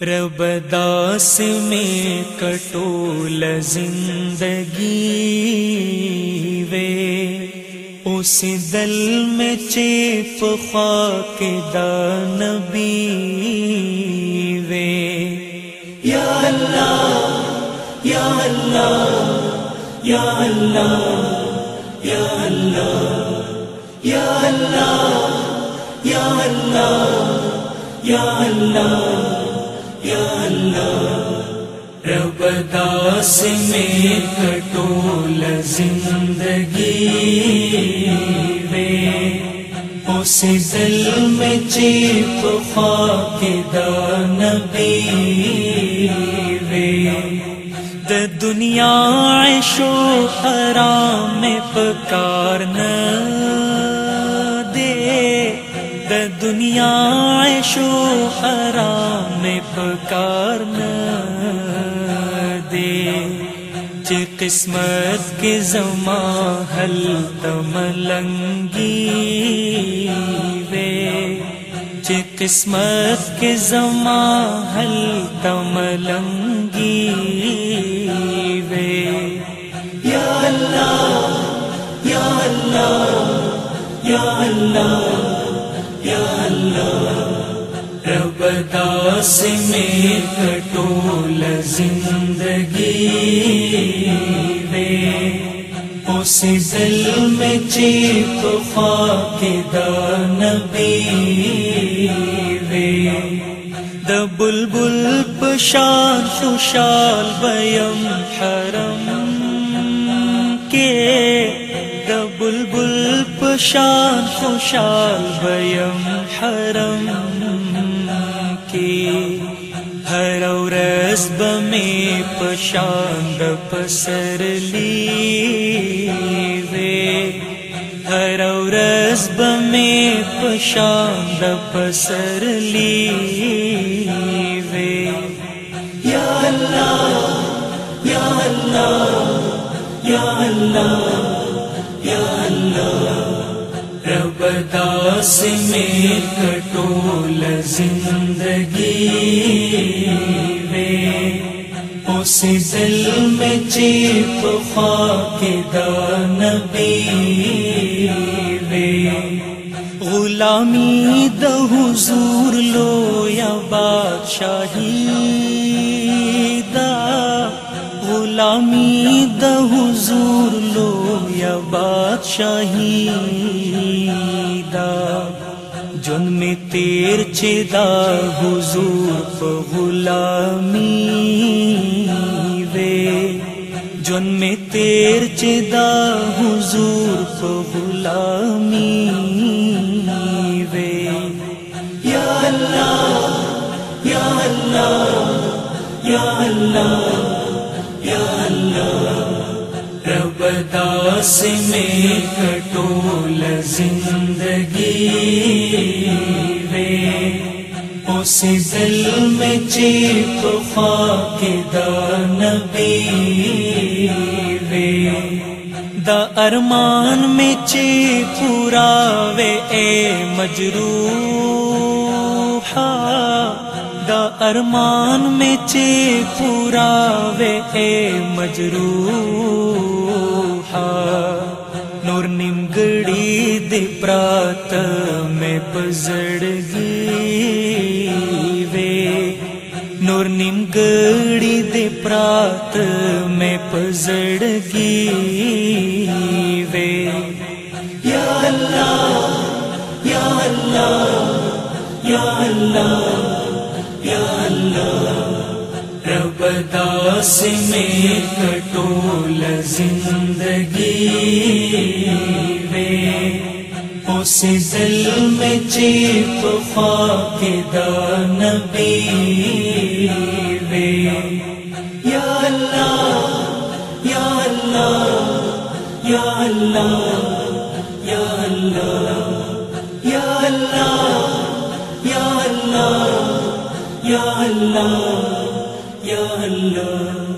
رب داس میں کٹول زندگی وے۔ اس دل میں چیپ خاک دانبی وے۔ یا اللہ یا اللہ یا اللہ یا اللہ یا اللہ یا اللہ یا اللہ۔ یا اللہ، رب داس میں کٹول زندگی میں، اس دل میں چیپ خاک دان نبی دنیا شو حرام پکارنا دنیا عیشو حرام میں پکارنا دے۔ چی قسمت کے زما حل تملنگی وے۔ چی قسمت کے زما حل تملنگی وے۔ یا اللہ یا اللہ یا اللہ۔ بتا سے میں کٹول زندگی رے اس دل میں خاک دبل بل پشان خوشال بیم حرم کے۔ دبل بل پشان خوشال بیم حرم۔ رس بمے پشاند پسر لی وے ہر رس بمے پشاند پسر لی وے یا اللہ یا اللہ یا اللہ یا اللہ۔ رب داس میں کٹول زندگی۔ اس دل میں چیپ خاک دانبی وے۔ غلامی د حضور لو یا بادشاہی دا۔ غلامی د حضور لو یا بادشاہی دا۔ জন্মে তের চেদা হুজুর ভুলামি জন্মে তের চেদা হুজুর ভুলামি رب داس میں کٹول زندگی وے اس دل میں چیپ خاک دانبی وے دا ارمان میں چی پورا وے اے مجروحا دا ارمان میں چی پورا وے اے مجروحا نور نیمګړی دی پرات میں پزړګي گیوے نور نمگڑی دی پرات مې پزړګي وې یا الله یا اللہ یا الله اللہ میں کٹول زندگی وے اس دل میں چیپ خاک دانبی وے یا اللہ یا اللہ یا اللہ یا اللہ یا اللہ یا اللہ یا اللہ۔ nhớ hình